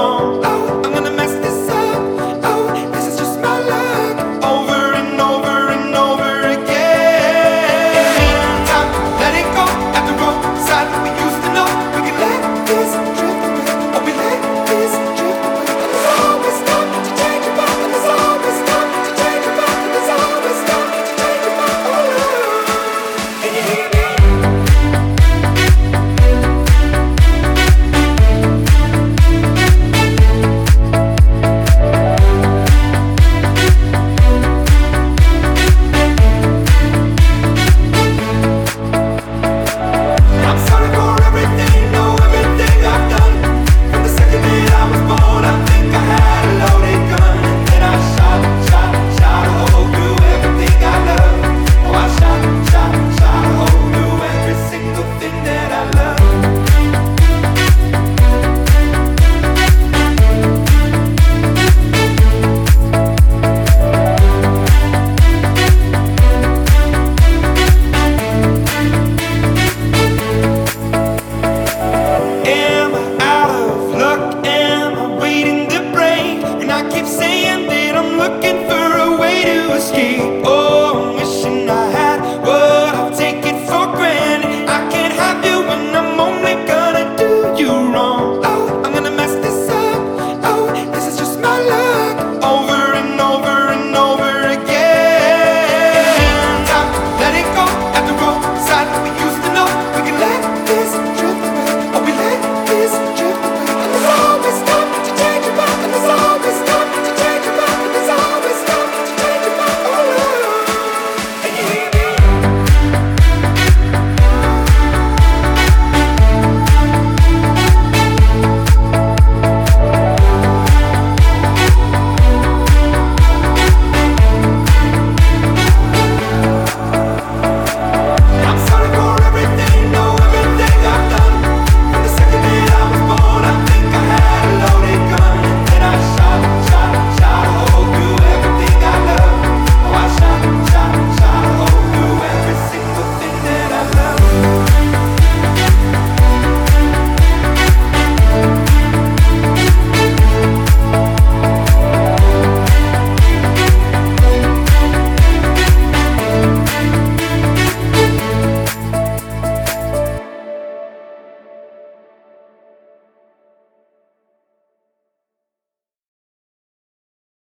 wrong.